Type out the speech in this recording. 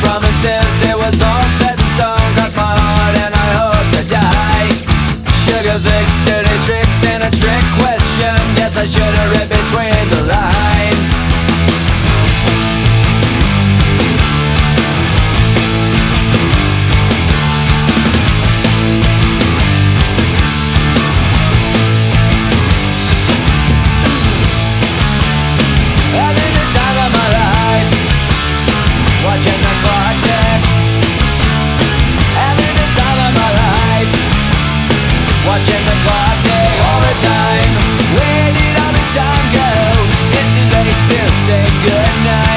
Promises, it was all set say goodnight